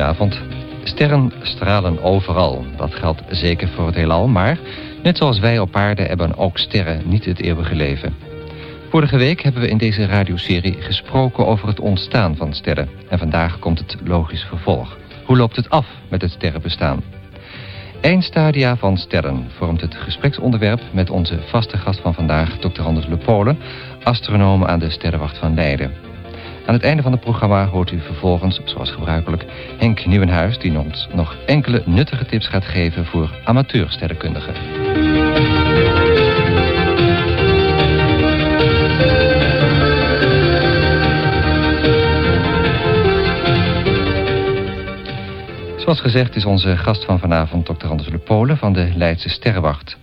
Goedenavond. Sterren stralen overal. Dat geldt zeker voor het heelal, maar net zoals wij op aarde hebben ook sterren niet het eeuwige leven. Vorige week hebben we in deze radioserie gesproken over het ontstaan van sterren. En vandaag komt het logisch vervolg. Hoe loopt het af met het sterrenbestaan? Eindstadia van sterren vormt het gespreksonderwerp met onze vaste gast van vandaag, Dr. Anders Le Polen, astronoom aan de Sterrenwacht van Leiden. Aan het einde van het programma hoort u vervolgens, zoals gebruikelijk, Henk Nieuwenhuis... die ons nog enkele nuttige tips gaat geven voor amateursterrenkundigen. Zoals gezegd is onze gast van vanavond Dr. Anders Le van de Leidse Sterrenwacht.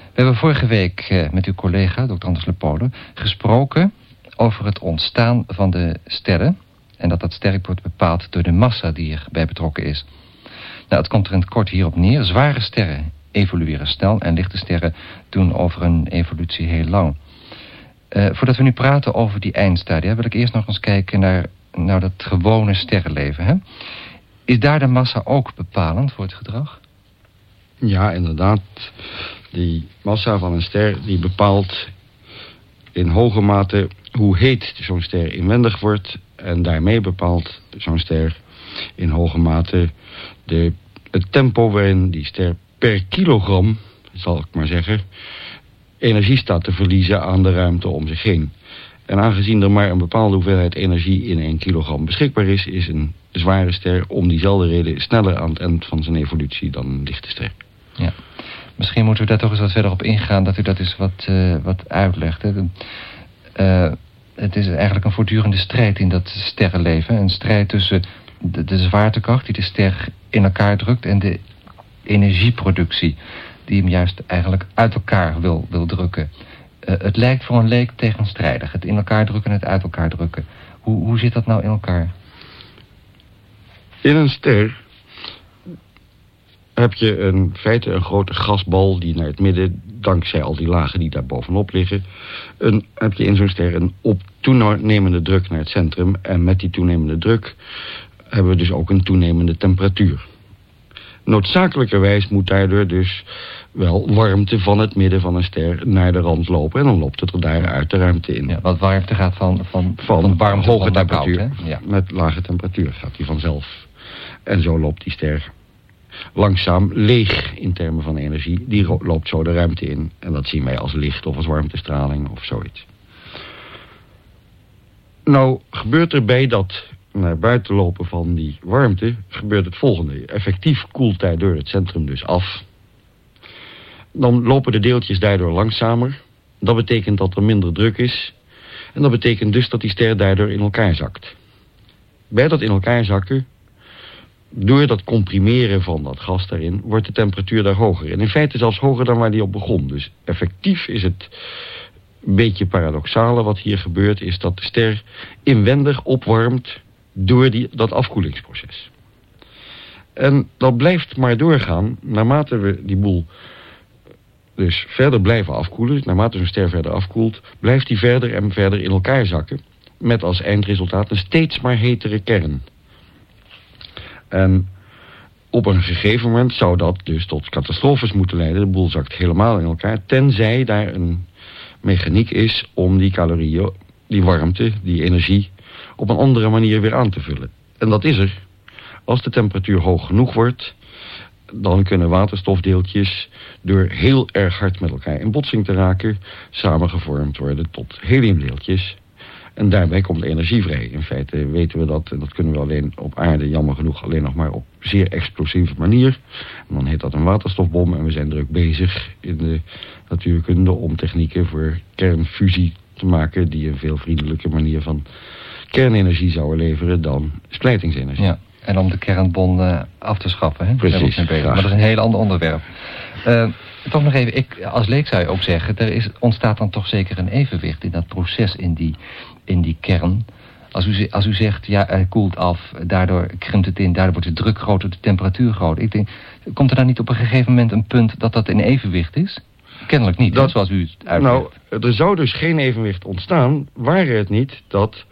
We hebben vorige week eh, met uw collega, Dr. Anders Le gesproken over het ontstaan van de sterren. En dat dat sterk wordt bepaald door de massa die erbij betrokken is. Nou, het komt er in het kort hierop neer. Zware sterren evolueren snel en lichte sterren doen over een evolutie heel lang. Uh, voordat we nu praten over die eindstadia... wil ik eerst nog eens kijken naar, naar dat gewone sterrenleven. Hè? Is daar de massa ook bepalend voor het gedrag? Ja, inderdaad. Die massa van een ster die bepaalt in hoge mate hoe heet zo'n ster inwendig wordt... en daarmee bepaalt zo'n ster in hoge mate de, het tempo waarin die ster per kilogram, zal ik maar zeggen... energie staat te verliezen aan de ruimte om zich heen. En aangezien er maar een bepaalde hoeveelheid energie in 1 kilogram beschikbaar is... is een zware ster om diezelfde reden sneller aan het eind van zijn evolutie dan een lichte ster. Ja. Misschien moeten we daar toch eens wat verder op ingaan... dat u dat eens wat, uh, wat uitlegt. Hè? Uh, het is eigenlijk een voortdurende strijd in dat sterrenleven. Een strijd tussen de, de zwaartekracht die de ster in elkaar drukt... en de energieproductie die hem juist eigenlijk uit elkaar wil, wil drukken. Uh, het lijkt voor een leek tegenstrijdig. Het in elkaar drukken en het uit elkaar drukken. Hoe, hoe zit dat nou in elkaar? In een ster heb je in feite een grote gasbal die naar het midden, dankzij al die lagen die daar bovenop liggen, een, heb je in zo'n ster een op toenemende druk naar het centrum. En met die toenemende druk hebben we dus ook een toenemende temperatuur. Noodzakelijkerwijs moet daardoor dus wel warmte van het midden van een ster naar de rand lopen. En dan loopt het er daaruit de ruimte in. Ja, wat warmte gaat van, van, van, van warmte hoge temperatuur. ja. Met lage temperatuur gaat die vanzelf. En zo loopt die ster langzaam leeg in termen van energie. Die loopt zo de ruimte in. En dat zien wij als licht of als warmtestraling of zoiets. Nou gebeurt er bij dat naar buiten lopen van die warmte... gebeurt het volgende. Effectief koelt daardoor het centrum dus af. Dan lopen de deeltjes daardoor langzamer. Dat betekent dat er minder druk is. En dat betekent dus dat die ster daardoor in elkaar zakt. Bij dat in elkaar zakken door dat comprimeren van dat gas daarin... wordt de temperatuur daar hoger. En in feite zelfs hoger dan waar die op begon. Dus effectief is het een beetje paradoxale wat hier gebeurt... is dat de ster inwendig opwarmt door die, dat afkoelingsproces. En dat blijft maar doorgaan naarmate we die boel dus verder blijven afkoelen. Naarmate zo'n ster verder afkoelt, blijft die verder en verder in elkaar zakken. Met als eindresultaat een steeds maar hetere kern. En op een gegeven moment zou dat dus tot catastrofes moeten leiden. De boel zakt helemaal in elkaar. Tenzij daar een mechaniek is om die calorieën, die warmte, die energie... op een andere manier weer aan te vullen. En dat is er. Als de temperatuur hoog genoeg wordt... dan kunnen waterstofdeeltjes door heel erg hard met elkaar in botsing te raken... samengevormd worden tot heliumdeeltjes... En daarbij komt energie vrij. In feite weten we dat, en dat kunnen we alleen op aarde, jammer genoeg, alleen nog maar op zeer explosieve manier. En dan heet dat een waterstofbom en we zijn druk bezig in de natuurkunde om technieken voor kernfusie te maken die een veel vriendelijke manier van kernenergie zouden leveren dan splijtingsenergie. Ja, en om de kernbom uh, af te schaffen. Hè? Precies. Maar dat is een heel ander onderwerp. Uh, toch nog even, ik, als leek zou je ook zeggen... er is, ontstaat dan toch zeker een evenwicht in dat proces in die in die kern. Als u, als u zegt, ja, hij koelt af, daardoor krimpt het in, daardoor wordt de druk groter, de temperatuur groter. Ik denk, komt er dan niet op een gegeven moment een punt dat dat in evenwicht is? Kennelijk niet, dat, zoals u het uitlegt. Nou, er zou dus geen evenwicht ontstaan, waren het niet dat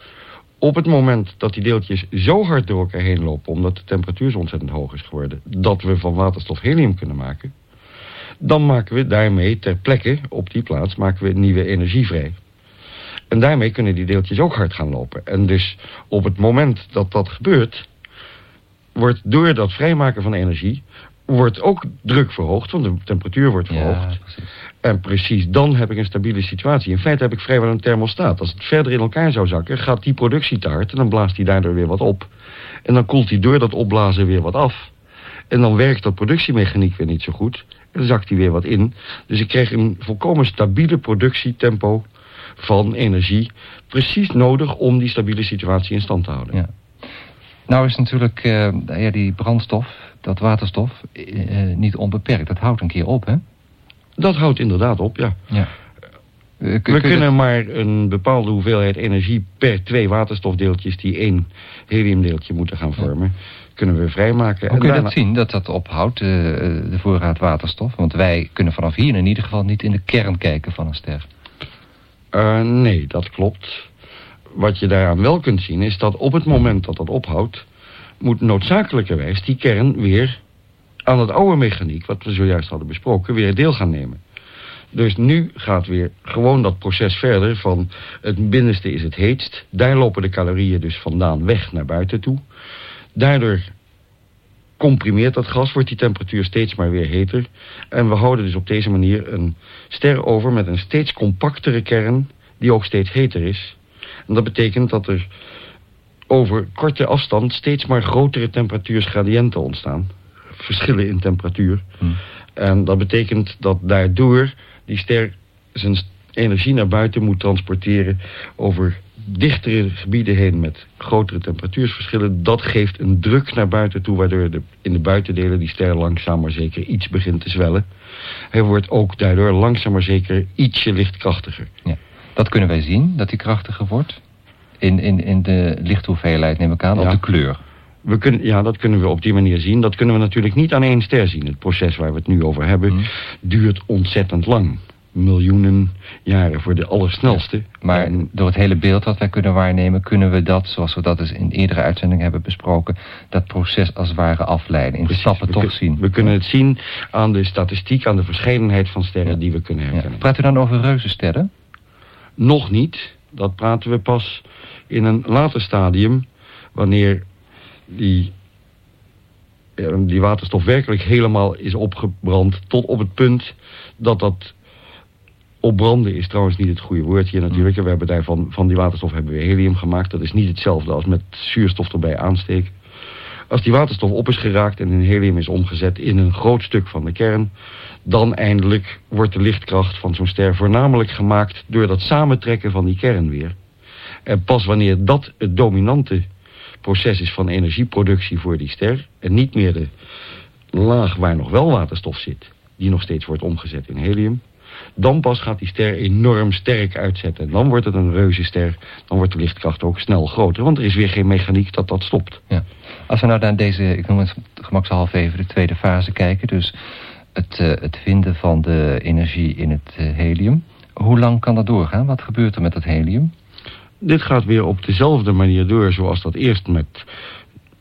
op het moment dat die deeltjes zo hard door elkaar heen lopen... omdat de temperatuur zo ontzettend hoog is geworden... dat we van waterstof helium kunnen maken... dan maken we daarmee ter plekke, op die plaats, maken we nieuwe energie vrij. En daarmee kunnen die deeltjes ook hard gaan lopen. En dus op het moment dat dat gebeurt... wordt door dat vrijmaken van energie... wordt ook druk verhoogd, want de temperatuur wordt verhoogd. En precies dan heb ik een stabiele situatie. In feite heb ik vrijwel een thermostaat. Als het verder in elkaar zou zakken, gaat die productie te hard... en dan blaast hij daardoor weer wat op. En dan koelt hij door dat opblazen weer wat af. En dan werkt dat productiemechaniek weer niet zo goed. En dan zakt hij weer wat in. Dus ik krijg een volkomen stabiele productietempo van energie precies nodig om die stabiele situatie in stand te houden. Ja. Nou is natuurlijk uh, ja, die brandstof, dat waterstof, uh, niet onbeperkt. Dat houdt een keer op, hè? Dat houdt inderdaad op, ja. ja. Uh, We kunnen maar een bepaalde hoeveelheid energie per twee waterstofdeeltjes... die één heliumdeeltje moeten gaan vormen, kunnen we vrijmaken. Hoe kun je dat zien, dat dat ophoudt, de voorraad waterstof? Want wij kunnen vanaf hier in ieder geval niet in de kern kijken van een ster. Uh, nee, dat klopt. Wat je daaraan wel kunt zien is dat op het moment dat dat ophoudt... moet noodzakelijkerwijs die kern weer aan het oude mechaniek... wat we zojuist hadden besproken, weer deel gaan nemen. Dus nu gaat weer gewoon dat proces verder van het binnenste is het heetst. Daar lopen de calorieën dus vandaan weg naar buiten toe. Daardoor comprimeert dat gas, wordt die temperatuur steeds maar weer heter. En we houden dus op deze manier een ster over met een steeds compactere kern... die ook steeds heter is. En dat betekent dat er over korte afstand steeds maar grotere temperatuursgradiënten ontstaan. Verschillen in temperatuur. Hmm. En dat betekent dat daardoor die ster zijn energie naar buiten moet transporteren over dichtere gebieden heen met grotere temperatuursverschillen. Dat geeft een druk naar buiten toe, waardoor de, in de buitendelen die ster langzaam maar zeker iets begint te zwellen. Hij wordt ook daardoor langzaam maar zeker ietsje lichtkrachtiger. Ja. Dat kunnen wij zien, dat hij krachtiger wordt? In, in, in de lichthoeveelheid neem ik aan, op de kleur? We kunnen, ja, dat kunnen we op die manier zien. Dat kunnen we natuurlijk niet aan één ster zien. Het proces waar we het nu over hebben hmm. duurt ontzettend lang miljoenen jaren voor de allersnelste. maar door het hele beeld wat wij kunnen waarnemen... kunnen we dat, zoals we dat dus in eerdere uitzending hebben besproken... dat proces als het ware afleiden, in stappen toch zien. We kunnen het zien aan de statistiek, aan de verscheidenheid van sterren die we kunnen herkennen. Ja. Praat u dan over reuzensterren? Nog niet. Dat praten we pas in een later stadium... wanneer die die waterstof werkelijk helemaal is opgebrand... tot op het punt dat dat Opbranden is trouwens niet het goede woord hier natuurlijk. We hebben daarvan van die waterstof hebben we helium gemaakt. Dat is niet hetzelfde als met zuurstof erbij aansteken. Als die waterstof op is geraakt en in helium is omgezet in een groot stuk van de kern... dan eindelijk wordt de lichtkracht van zo'n ster voornamelijk gemaakt... door dat samentrekken van die kern weer. En pas wanneer dat het dominante proces is van energieproductie voor die ster... en niet meer de laag waar nog wel waterstof zit... die nog steeds wordt omgezet in helium dan pas gaat die ster enorm sterk uitzetten. En dan wordt het een reuzenster. Dan wordt de lichtkracht ook snel groter. Want er is weer geen mechaniek dat dat stopt. Ja. Als we nou naar deze, ik noem het gemakshalve even de tweede fase kijken. Dus het, uh, het vinden van de energie in het uh, helium. Hoe lang kan dat doorgaan? Wat gebeurt er met het helium? Dit gaat weer op dezelfde manier door zoals dat eerst met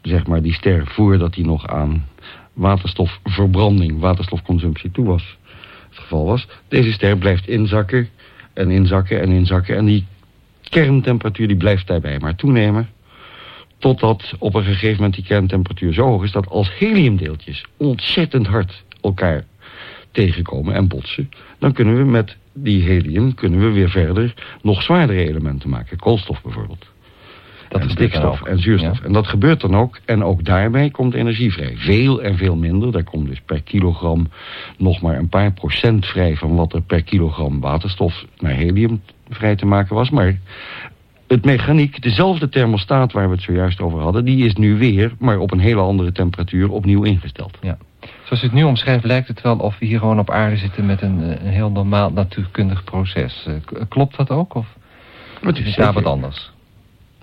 zeg maar die ster voordat die nog aan waterstofverbranding, waterstofconsumptie toe was het geval was. Deze ster blijft inzakken en inzakken en inzakken. En die kerntemperatuur die blijft daarbij maar toenemen. Totdat op een gegeven moment die kerntemperatuur zo hoog is... dat als heliumdeeltjes ontzettend hard elkaar tegenkomen en botsen... dan kunnen we met die helium kunnen we weer verder nog zwaardere elementen maken. Koolstof bijvoorbeeld. Dat is stikstof en zuurstof. En dat gebeurt dan ook. En ook daarbij komt energie vrij. Veel en veel minder. Daar komt dus per kilogram nog maar een paar procent vrij... van wat er per kilogram waterstof naar helium vrij te maken was. Maar het mechaniek, dezelfde thermostaat waar we het zojuist over hadden... die is nu weer, maar op een hele andere temperatuur, opnieuw ingesteld. Ja. Zoals u het nu omschrijft lijkt het wel of we hier gewoon op aarde zitten... met een, een heel normaal natuurkundig proces. Eh, klopt dat ook? Of het is daar wat anders?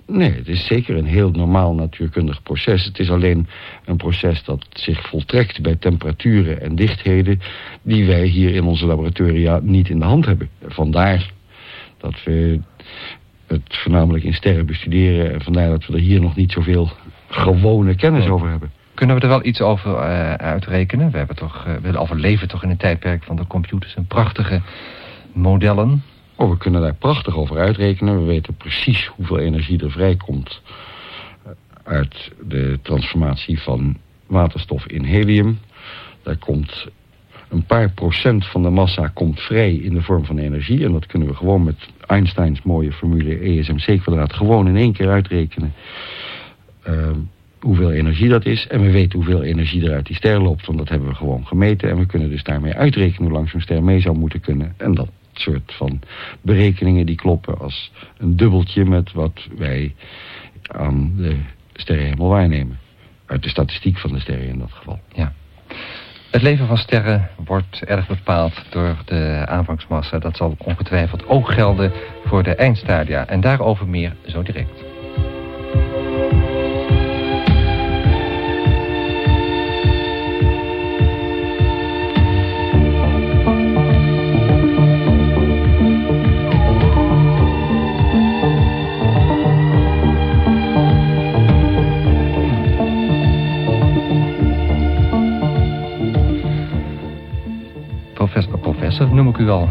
Nee, het is zeker een heel normaal natuurkundig proces. Het is alleen een proces dat zich voltrekt bij temperaturen en dichtheden... die wij hier in onze laboratoria niet in de hand hebben. Vandaar dat we het voornamelijk in sterren bestuderen... en vandaar dat we er hier nog niet zoveel gewone kennis over hebben. Kunnen we er wel iets over uh, uitrekenen? We, hebben toch, uh, we overleven toch in een tijdperk van de computers en prachtige modellen... Oh, we kunnen daar prachtig over uitrekenen. We weten precies hoeveel energie er vrijkomt uit de transformatie van waterstof in helium. Daar komt een paar procent van de massa komt vrij in de vorm van energie. En dat kunnen we gewoon met Einsteins mooie formule ESMC kwadraat gewoon in één keer uitrekenen. Uh, hoeveel energie dat is. En we weten hoeveel energie er uit die ster loopt, want dat hebben we gewoon gemeten. En we kunnen dus daarmee uitrekenen hoe lang zo'n ster mee zou moeten kunnen. En dat soort van berekeningen die kloppen als een dubbeltje met wat wij aan de sterrenhemel waarnemen. Uit de statistiek van de sterren in dat geval. Ja. Het leven van sterren wordt erg bepaald door de aanvangsmassa. Dat zal ongetwijfeld ook gelden voor de eindstadia. En daarover meer zo direct. Noem ik u al.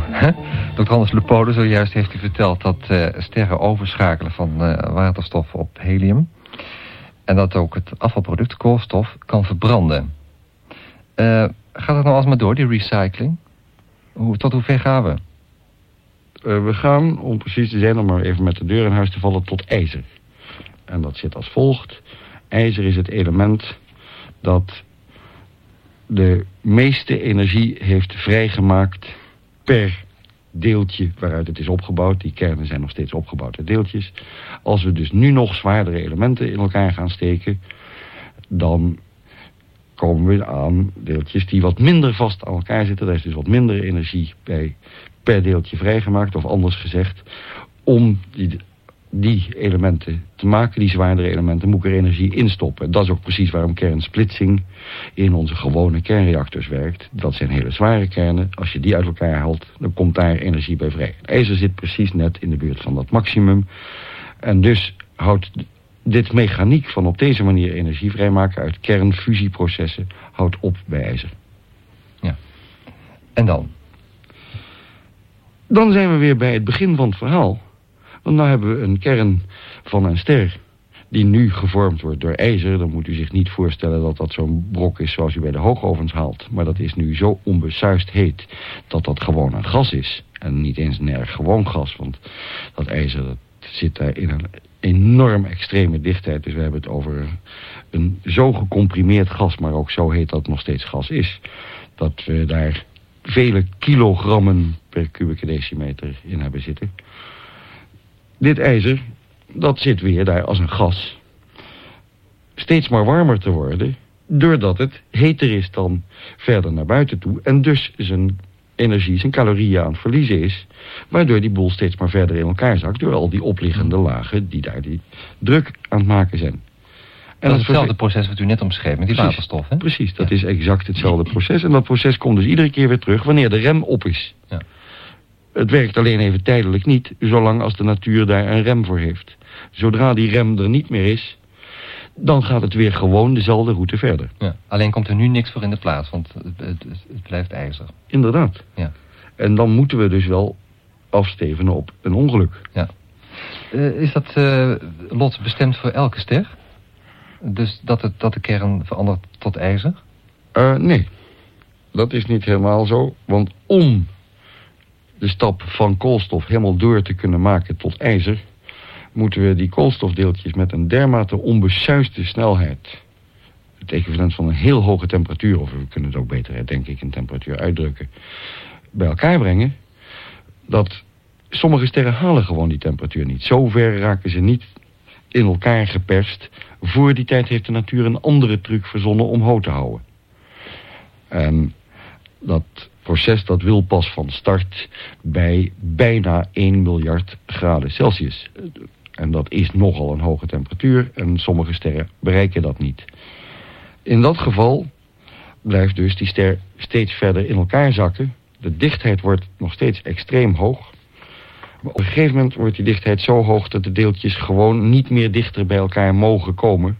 Dr. Hans Lepode, zojuist heeft u verteld dat uh, sterren overschakelen van uh, waterstof op helium. En dat ook het afvalproduct koolstof kan verbranden. Uh, gaat het nou alsmaar door, die recycling? Hoe, tot hoe ver gaan we? we gaan, om precies te zijn, om maar even met de deur in huis te vallen, tot ijzer. En dat zit als volgt. IJzer is het element dat de meeste energie heeft vrijgemaakt per deeltje waaruit het is opgebouwd. Die kernen zijn nog steeds opgebouwd uit deeltjes. Als we dus nu nog zwaardere elementen in elkaar gaan steken... dan komen we aan deeltjes die wat minder vast aan elkaar zitten. Daar is dus wat minder energie bij per deeltje vrijgemaakt. Of anders gezegd, om die die elementen te maken, die zwaardere elementen, moet ik er energie instoppen. Dat is ook precies waarom kernsplitsing in onze gewone kernreactors werkt. Dat zijn hele zware kernen. Als je die uit elkaar haalt, dan komt daar energie bij vrij. ijzer zit precies net in de buurt van dat maximum. En dus houdt dit mechaniek van op deze manier energie vrijmaken uit kernfusieprocessen houdt op bij ijzer. Ja. En dan? Dan zijn we weer bij het begin van het verhaal. Want nu hebben we een kern van een ster die nu gevormd wordt door ijzer... dan moet u zich niet voorstellen dat dat zo'n brok is zoals u bij de hoogovens haalt. Maar dat is nu zo onbesuist heet dat dat gewoon een gas is. En niet eens een erg gewoon gas, want dat ijzer dat zit daar in een enorm extreme dichtheid. Dus we hebben het over een zo gecomprimeerd gas, maar ook zo heet dat het nog steeds gas is... dat we daar vele kilogrammen per kubieke decimeter in hebben zitten... Dit ijzer, dat zit weer daar als een gas. Steeds maar warmer te worden, doordat het heter is dan verder naar buiten toe... en dus zijn energie, zijn calorieën aan het verliezen is... waardoor die boel steeds maar verder in elkaar zakt... door al die opliggende lagen die daar die druk aan het maken zijn. En dat is hetzelfde proces wat u net omschreef met die waterstof, hè? Precies, dat is exact hetzelfde proces. En dat proces komt dus iedere keer weer terug wanneer de rem op is. Ja. Het werkt alleen even tijdelijk niet, zolang als de natuur daar een rem voor heeft. Zodra die rem er niet meer is, dan gaat het weer gewoon dezelfde route verder. Ja, alleen komt er nu niks voor in de plaats, want het, het, het blijft ijzer. Inderdaad. Ja. En dan moeten we dus wel afstevenen op een ongeluk. Ja. Uh, is dat uh, lot bestemd voor elke ster? Dus dat, het, dat de kern verandert tot ijzer? Uh, nee, dat is niet helemaal zo. Want om de stap van koolstof helemaal door te kunnen maken tot ijzer... moeten we die koolstofdeeltjes met een dermate onbesuiste snelheid... het equivalent van een heel hoge temperatuur... of we kunnen het ook beter, denk ik, in temperatuur uitdrukken... bij elkaar brengen... dat sommige sterren halen gewoon die temperatuur niet. Zo ver raken ze niet in elkaar geperst. Voor die tijd heeft de natuur een andere truc verzonnen om hoog te houden. En dat proces dat wil pas van start bij bijna 1 miljard graden Celsius. En dat is nogal een hoge temperatuur en sommige sterren bereiken dat niet. In dat geval blijft dus die ster steeds verder in elkaar zakken. De dichtheid wordt nog steeds extreem hoog. Maar op een gegeven moment wordt die dichtheid zo hoog dat de deeltjes gewoon niet meer dichter bij elkaar mogen komen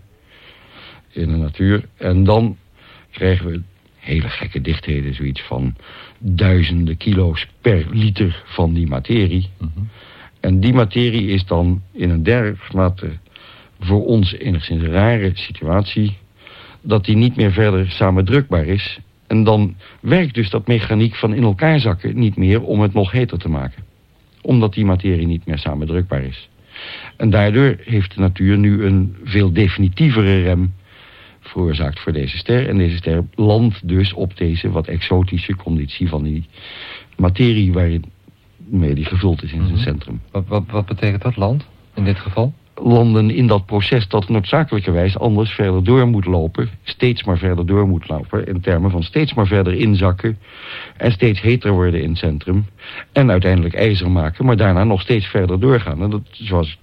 in de natuur. En dan krijgen we hele gekke dichtheden, zoiets van duizenden kilo's per liter van die materie. Mhm. En die materie is dan in een dermate voor ons enigszins rare situatie... dat die niet meer verder samendrukbaar is. En dan werkt dus dat mechaniek van in elkaar zakken niet meer om het nog heter te maken. Omdat die materie niet meer samendrukbaar is. En daardoor heeft de natuur nu een veel definitievere rem veroorzaakt voor deze ster. En deze ster landt dus op deze wat exotische conditie van die materie waarmee die gevuld is in zijn mhm. centrum. Wat, wat, wat betekent dat, land, in dit geval? landen in dat proces dat noodzakelijkerwijs anders verder door moet lopen. Steeds maar verder door moet lopen. In termen van steeds maar verder inzakken. En steeds heter worden in het centrum. En uiteindelijk ijzer maken. Maar daarna nog steeds verder doorgaan. En dat, zoals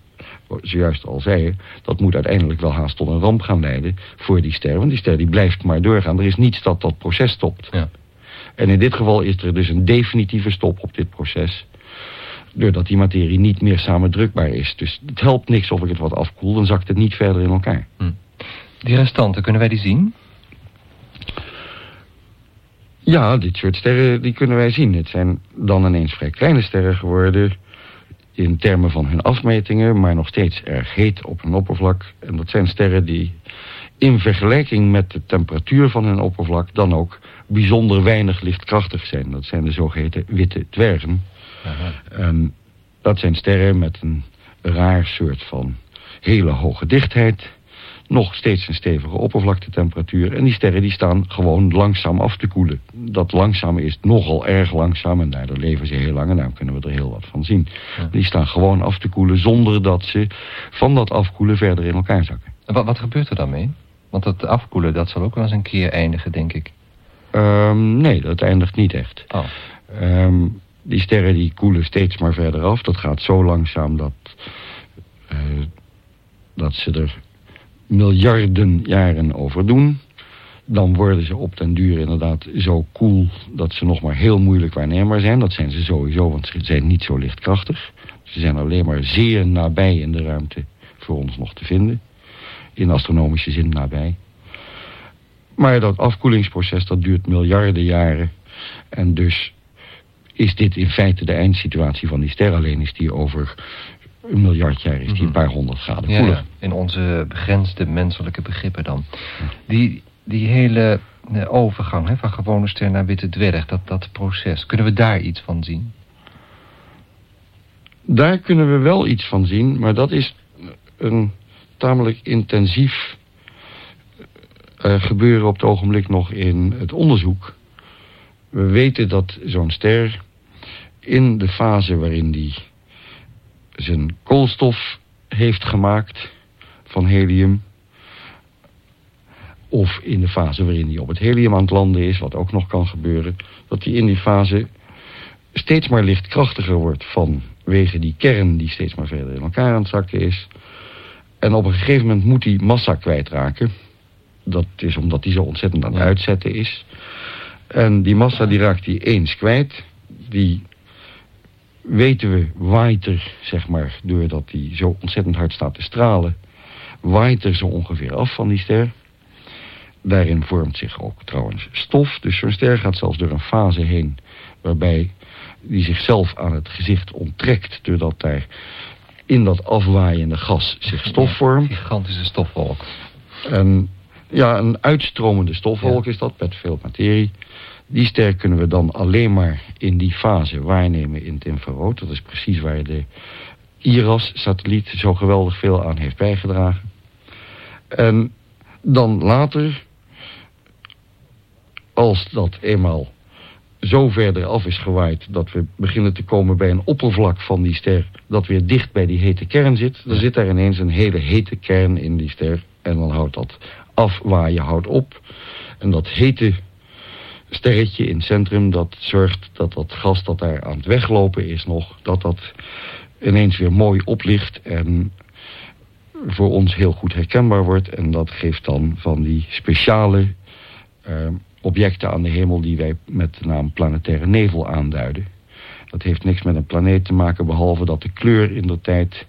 zojuist al zei, dat moet uiteindelijk wel haast tot een ramp gaan leiden voor die ster. Want die ster die blijft maar doorgaan. Er is niets dat dat proces stopt. Ja. En in dit geval is er dus een definitieve stop op dit proces. Doordat die materie niet meer samendrukbaar is. Dus het helpt niks of ik het wat afkoel, dan zakt het niet verder in elkaar. Hm. Die restanten, kunnen wij die zien? Ja, dit soort sterren die kunnen wij zien. Het zijn dan ineens vrij kleine sterren geworden in termen van hun afmetingen, maar nog steeds erg heet op hun oppervlak. En dat zijn sterren die in vergelijking met de temperatuur van hun oppervlak dan ook bijzonder weinig lichtkrachtig zijn. Dat zijn de zogeheten witte dwergen. En dat zijn sterren met een raar soort van hele hoge dichtheid nog steeds een stevige oppervlaktetemperatuur. En die sterren die staan gewoon langzaam af te koelen. Dat langzaam is nogal erg langzaam en daardoor leven ze heel lang en daar kunnen we er heel wat van zien. Die staan gewoon af te koelen zonder dat ze van dat afkoelen verder in elkaar zakken. En wat, wat gebeurt er dan mee? Want dat afkoelen dat zal ook wel eens een keer eindigen, denk ik. Um, nee, dat eindigt niet echt. Oh. Um, die sterren die koelen steeds maar verder af. Dat gaat zo langzaam dat, uh, dat ze er miljarden jaren over doen... dan worden ze op den duur inderdaad zo koel... dat ze nog maar heel moeilijk waarneembaar zijn. Dat zijn ze sowieso, want ze zijn niet zo lichtkrachtig. Ze zijn alleen maar zeer nabij in de ruimte voor ons nog te vinden. In astronomische zin nabij. Maar dat afkoelingsproces dat duurt miljarden jaren. En dus is dit in feite de eindsituatie van die ster. Alleen is die over een miljard jaar is die een mhm. paar honderd graden koeler. Ja, in onze begrensde menselijke begrippen dan. Die, die hele eh, overgang hè, van gewone ster naar witte dwerg, dat, dat proces, kunnen we daar iets van zien? Daar kunnen we wel iets van zien, maar dat is een tamelijk intensief uh, gebeuren op het ogenblik nog in het onderzoek. We weten dat zo'n ster in de fase waarin die zijn koolstof heeft gemaakt van helium. Of in de fase waarin hij op het helium aan het landen is, wat ook nog kan gebeuren. Dat hij in die fase steeds maar lichtkrachtiger wordt vanwege die kern die steeds maar verder in elkaar aan het zakken is. En op een gegeven moment moet hij massa kwijtraken. Dat is omdat hij zo ontzettend aan het uitzetten is. En die massa die raakt hij eens kwijt. Die weten we, waait er, zeg maar, doordat die zo ontzettend hard staat te stralen, waait er zo ongeveer af van die ster. Daarin vormt zich ook trouwens stof. Dus zo'n ster gaat zelfs door een fase heen waarbij die zichzelf aan het gezicht onttrekt... doordat daar in dat afwaaiende gas zich stof vormt. Een gigantische stofwolk. En ja, een uitstromende stofwolk is dat, met veel materie. Die ster kunnen we dan alleen maar in die fase waarnemen in het infrarood. Dat is precies waar de IRAS-satelliet zo geweldig veel aan heeft bijgedragen. En dan later, als dat eenmaal zo verder af is gewaaid... dat we beginnen te komen bij een oppervlak van die ster... dat weer dicht bij die hete kern zit... dan zit daar ineens een hele hete kern in die ster... en dan houdt dat afwaaien houdt op. En dat hete sterretje in het centrum... dat zorgt dat dat gas dat daar aan het weglopen is nog... dat dat ineens weer mooi oplicht en voor ons heel goed herkenbaar wordt. En dat geeft dan van die speciale uh, objecten aan de hemel die wij met de naam planetaire nevel aanduiden. Dat heeft niks met een planeet te maken, behalve dat de kleur in de tijd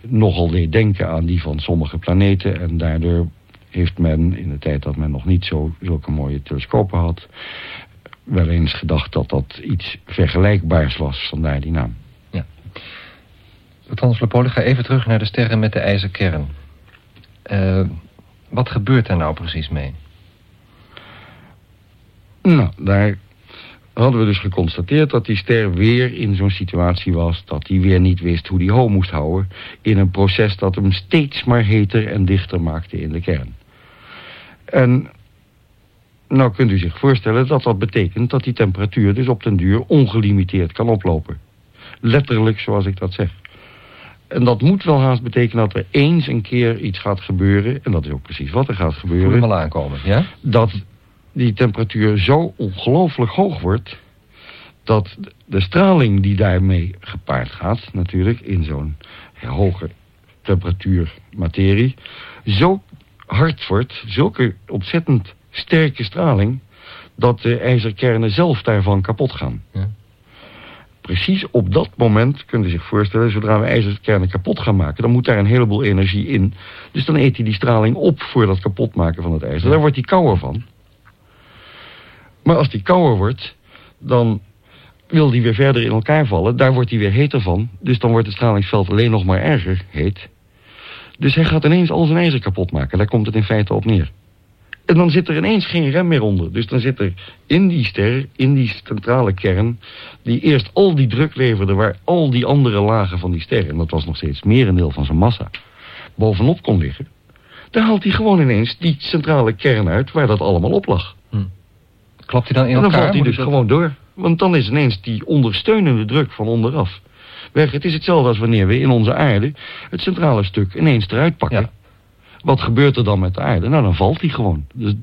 nogal deed denken aan die van sommige planeten. En daardoor heeft men, in de tijd dat men nog niet zo, zulke mooie telescopen had, wel eens gedacht dat dat iets vergelijkbaars was, vandaar die naam. Ja. Hans Lepolen, ga even terug naar de sterren met de ijzerkern. Uh, wat gebeurt daar nou precies mee? Nou, daar hadden we dus geconstateerd dat die ster weer in zo'n situatie was... dat hij weer niet wist hoe hij ho moest houden... in een proces dat hem steeds maar heter en dichter maakte in de kern. En nou kunt u zich voorstellen dat dat betekent... dat die temperatuur dus op den duur ongelimiteerd kan oplopen. Letterlijk zoals ik dat zeg. En dat moet wel haast betekenen dat er eens een keer iets gaat gebeuren... en dat is ook precies wat er gaat gebeuren. Voel wel aankomen, ja? Dat die temperatuur zo ongelooflijk hoog wordt... dat de straling die daarmee gepaard gaat, natuurlijk... in zo'n hoge temperatuur materie... zo hard wordt, zulke ontzettend sterke straling... dat de ijzerkernen zelf daarvan kapot gaan. Ja. Precies op dat moment, kunt u zich voorstellen... zodra we ijzerkernen kapot gaan maken... dan moet daar een heleboel energie in. Dus dan eet hij die straling op voor dat kapotmaken van het ijzer. Daar wordt hij kouder van. Maar als die kouder wordt, dan wil die weer verder in elkaar vallen. Daar wordt hij weer heter van. Dus dan wordt het stralingsveld alleen nog maar erger heet. Dus hij gaat ineens al zijn ijzer kapot maken. Daar komt het in feite op neer. En dan zit er ineens geen rem meer onder. Dus dan zit er in die ster, in die centrale kern... die eerst al die druk leverde waar al die andere lagen van die ster... en dat was nog steeds merendeel van zijn massa... bovenop kon liggen... daar haalt hij gewoon ineens die centrale kern uit waar dat allemaal op lag. Hm. Klopt hij dan in elkaar? dan valt hij dus gewoon door. Want dan is ineens die ondersteunende druk van onderaf weg. Het is hetzelfde als wanneer we in onze aarde het centrale stuk ineens eruit pakken. Wat gebeurt er dan met de aarde? Nou, dan valt hij gewoon. Dus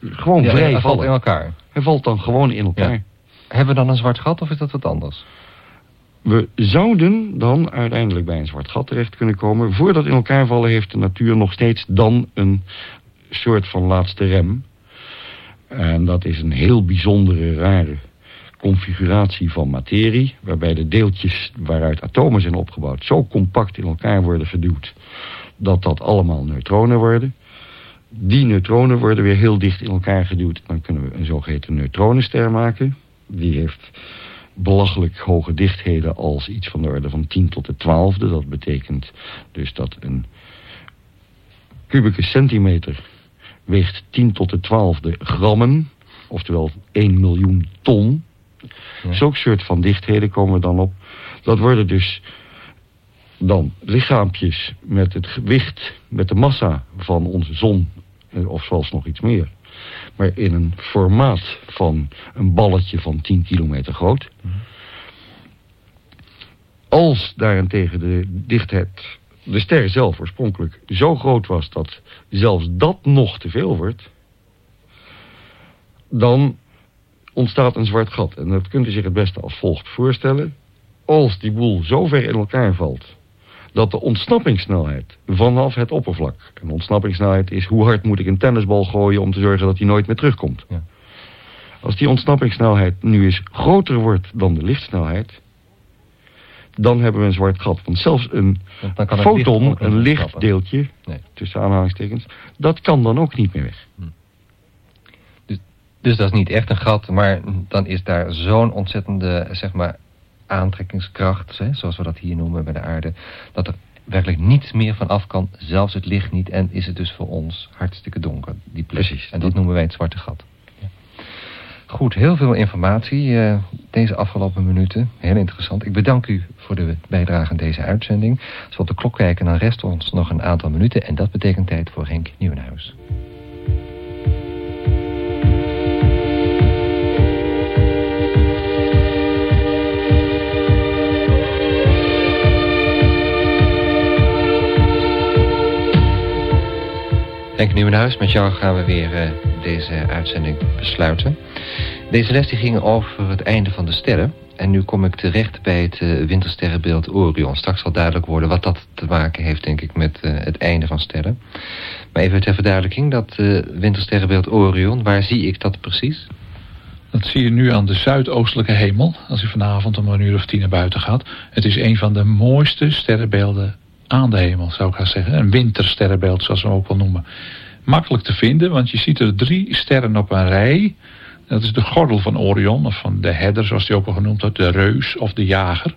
gewoon ja, vrij hij valt in elkaar. Hij valt dan gewoon in elkaar. Hebben we dan een zwart gat of is dat wat anders? We zouden dan uiteindelijk bij een zwart gat terecht kunnen komen. Voordat in elkaar vallen heeft de natuur nog steeds dan een soort van laatste rem. En dat is een heel bijzondere, rare configuratie van materie... waarbij de deeltjes waaruit atomen zijn opgebouwd... zo compact in elkaar worden geduwd... dat dat allemaal neutronen worden. Die neutronen worden weer heel dicht in elkaar geduwd. Dan kunnen we een zogeheten neutronenster maken. Die heeft belachelijk hoge dichtheden als iets van de orde van 10 tot de 12e. Dat betekent dus dat een kubieke centimeter weegt 10 tot de 12e grammen, oftewel 1 miljoen ton. Ja. Zulke soort van dichtheden komen we dan op. Dat worden dus dan lichaampjes met het gewicht, met de massa van onze zon, eh, of zelfs nog iets meer. Maar in een formaat van een balletje van 10 kilometer groot. Als daarentegen de dichtheid de ster zelf oorspronkelijk zo groot was dat zelfs dat nog te veel wordt, dan ontstaat een zwart gat. En dat kunt u zich het beste als volgt voorstellen. Als die boel zo ver in elkaar valt dat de ontsnappingssnelheid vanaf het oppervlak... en ontsnappingssnelheid is hoe hard moet ik een tennisbal gooien... om te zorgen dat hij nooit meer terugkomt. Ja. Als die ontsnappingssnelheid nu eens groter wordt dan de lichtsnelheid dan hebben we een zwart gat. Want zelfs een foton, een lichtdeeltje, nee. tussen aanhalingstekens, dat kan dan ook niet meer weg. Hm. Dus, dat is niet echt een gat, maar dan is daar zo'n ontzettende, zeg maar, aantrekkingskracht, hè, zoals we dat hier noemen bij de aarde, dat er werkelijk niets meer van af kan, zelfs het licht niet, en is het dus voor ons hartstikke donker, die plek. Precies. En dat noemen wij het zwarte gat. Goed, heel veel informatie uh, deze afgelopen minuten. Heel interessant. Ik bedank u voor de bijdrage aan deze uitzending. Als we op de klok kijken, dan rest ons nog een aantal minuten... en dat betekent tijd voor Henk Nieuwenhuis. Henk Nieuwenhuis, met jou gaan we weer uh, deze uitzending besluiten. Deze les die ging over het einde van de sterren. En nu kom ik terecht bij het uh, wintersterrenbeeld Orion. Straks zal duidelijk worden wat dat te maken heeft, denk ik, met het einde van sterren. Maar even ter verduidelijking, dat wintersterrenbeeld Orion, waar zie ik dat precies? Dat zie je nu aan de zuidoostelijke hemel, als u vanavond om een uur of tien naar buiten gaat. Het is een van de mooiste sterrenbeelden aan de hemel, zou ik gaan zeggen. Een wintersterrenbeeld, zoals we ook wel noemen. Makkelijk te vinden, want je ziet er drie sterren op een rij. Dat is de gordel van Orion, of van de herder, zoals die ook al genoemd wordt, de reus of de jager.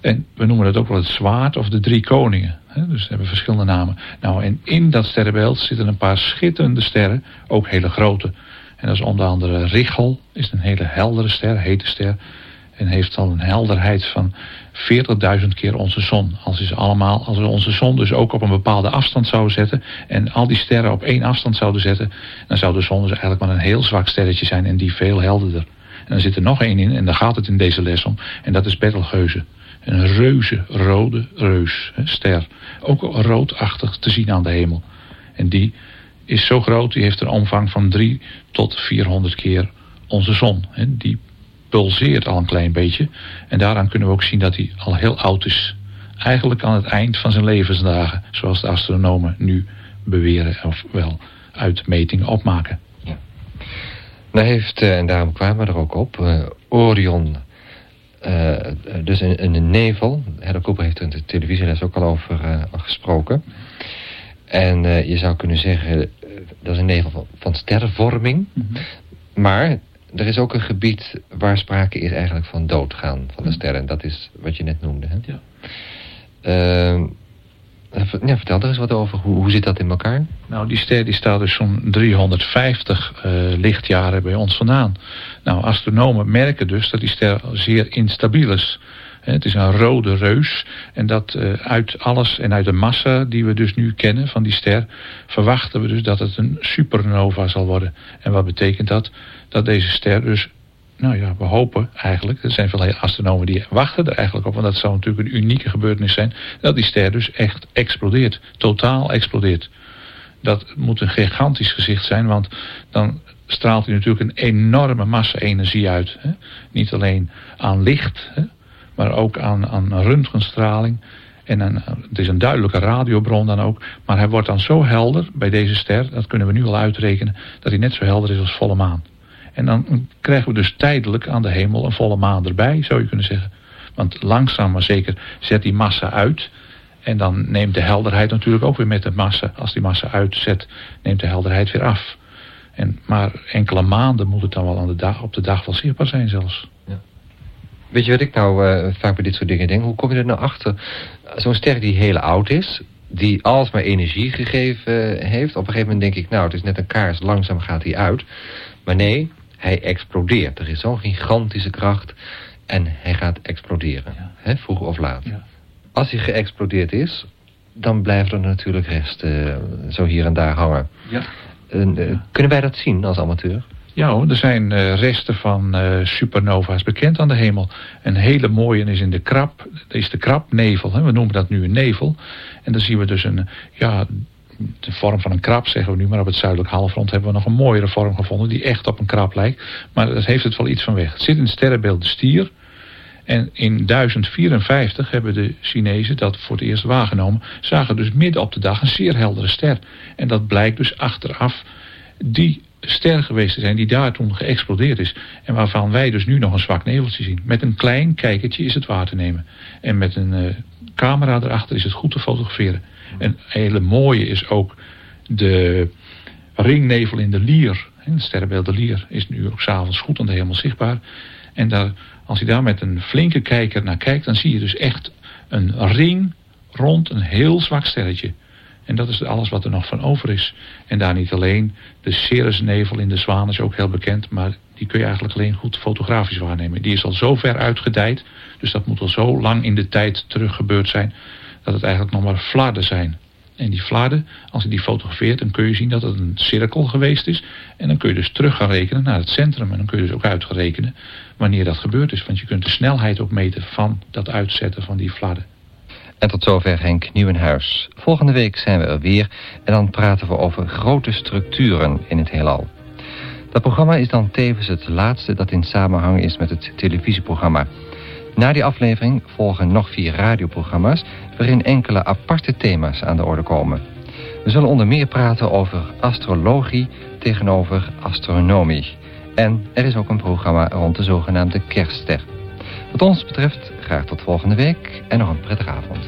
En we noemen het ook wel het zwaard of de drie koningen. Dus ze hebben verschillende namen. Nou, en in dat sterrenbeeld zitten een paar schitterende sterren, ook hele grote. En dat is onder andere Richel, is een hele heldere ster, hete ster. En heeft al een helderheid van 40.000 keer onze zon. Als, is allemaal, als we onze zon dus ook op een bepaalde afstand zouden zetten... en al die sterren op één afstand zouden zetten... dan zou de zon dus eigenlijk maar een heel zwak sterretje zijn... en die veel helderder. En dan zit er nog één in, en daar gaat het in deze les om... en dat is Betelgeuze. Een reuze, rode reus, ster. Ook roodachtig te zien aan de hemel. En die is zo groot, die heeft een omvang van 3 tot 400 keer onze zon. Die pulseert al een klein beetje. En daaraan kunnen we ook zien dat hij al heel oud is. Eigenlijk aan het eind van zijn levensdagen, zoals de astronomen nu beweren, of wel uit metingen opmaken. Ja. Nou heeft, eh, en daarom kwamen we er ook op, uh, Orion, uh, dus een, een nevel. Hedda Cooper heeft er in de televisieles ook al over uh, gesproken. En je zou kunnen zeggen, dat is een nevel van, van sterrenvorming. Mm -hmm. Maar er is ook een gebied waar sprake is eigenlijk van doodgaan van de sterren. Dat is wat je net noemde. Hè? Ja. Uh, ja, vertel er eens wat over. Hoe, hoe zit dat in elkaar? Nou, die ster die staat dus zo'n 350 uh, lichtjaren bij ons vandaan. Nou, astronomen merken dus dat die ster zeer instabiel is. Het is een rode reus en dat uh, uit alles en uit de massa die we dus nu kennen van die ster... verwachten we dus dat het een supernova zal worden. En wat betekent dat? Dat deze ster dus nou ja, we hopen eigenlijk, er zijn veel astronomen die wachten er eigenlijk op, want dat zou natuurlijk een unieke gebeurtenis zijn, dat die ster dus echt explodeert, totaal explodeert. Dat moet een gigantisch gezicht zijn, want dan straalt hij natuurlijk een enorme massa energie uit. Hè? Niet alleen aan licht, hè? Maar ook aan, aan röntgenstraling. En een, het is een duidelijke radiobron dan ook. Maar hij wordt dan zo helder bij deze ster, dat kunnen we nu al uitrekenen, dat hij net zo helder is als volle maan. En dan krijgen we dus tijdelijk aan de hemel een volle maan erbij, zou je kunnen zeggen. Want langzaam maar zeker zet die massa uit. En dan neemt de helderheid natuurlijk ook weer met de massa. Als die massa uitzet, neemt de helderheid weer af. En maar enkele maanden moet het dan wel aan de dag, op de dag wel zichtbaar zijn zelfs. Ja. Weet je wat ik nou uh, vaak bij dit soort dingen denk? Hoe kom je er nou achter? Zo'n ster die heel oud is, die alsmaar energie gegeven heeft. Op een gegeven moment denk ik, nou het is net een kaars, langzaam gaat hij uit. Maar nee, hij explodeert. Er is zo'n gigantische kracht en hij gaat exploderen. Ja. Hè, vroeg of laat. Ja. Als hij geëxplodeerd is, dan blijven er natuurlijk resten uh, zo hier en daar hangen. Ja. Uh, kunnen wij dat zien als amateur? Ja er zijn uh, resten van supernova's bekend aan de hemel. Een hele mooie is in de dat is de krabnevel. Hè? We noemen dat nu een nevel. En dan zien we dus een, ja, de vorm van een krab zeggen we nu, maar op het zuidelijk halfrond hebben we nog een mooiere vorm gevonden die echt op een krab lijkt. Maar dat heeft het wel iets van weg. Het zit in het sterrenbeeld de stier. En in 1054 hebben de Chinezen dat voor het eerst waargenomen. Zagen dus midden op de dag een zeer heldere ster. En dat blijkt dus achteraf die ster geweest te zijn die daar toen geëxplodeerd is. En waarvan wij dus nu nog een zwak neveltje zien. Met een klein kijkertje is het waar te nemen. En met een uh, camera erachter is het goed te fotograferen. En hele mooie is ook de ringnevel in de lier. Het sterrenbeeld de lier is nu ook s'avonds goed aan de hemel zichtbaar. En daar, als je daar met een flinke kijker naar kijkt... dan zie je dus echt een ring rond een heel zwak sterretje. En dat is alles wat er nog van over is. En daar niet alleen. De Ceresnevel in de Zwaan is ook heel bekend. Maar die kun je eigenlijk alleen goed fotografisch waarnemen. Die is al zo ver uitgedijd. Dus dat moet al zo lang in de tijd terug gebeurd zijn dat het eigenlijk nog maar flarden zijn. En die flarden, als je die fotografeert, dan kun je zien dat het een cirkel geweest is. En dan kun je dus terug gaan rekenen naar het centrum. En dan kun je dus ook uitrekenen wanneer dat gebeurd is. Want je kunt de snelheid ook meten van dat uitzetten van die flarden. En tot zover Henk Nieuwenhuis. Volgende week zijn we er weer en dan praten we over grote structuren in het heelal. Dat programma is dan tevens het laatste dat in samenhang is met het televisieprogramma. Na die aflevering volgen nog vier radioprogramma's... waarin enkele aparte thema's aan de orde komen. We zullen onder meer praten over astrologie tegenover astronomie. En er is ook een programma rond de zogenaamde kerstster. Wat ons betreft graag tot volgende week en nog een prettige avond.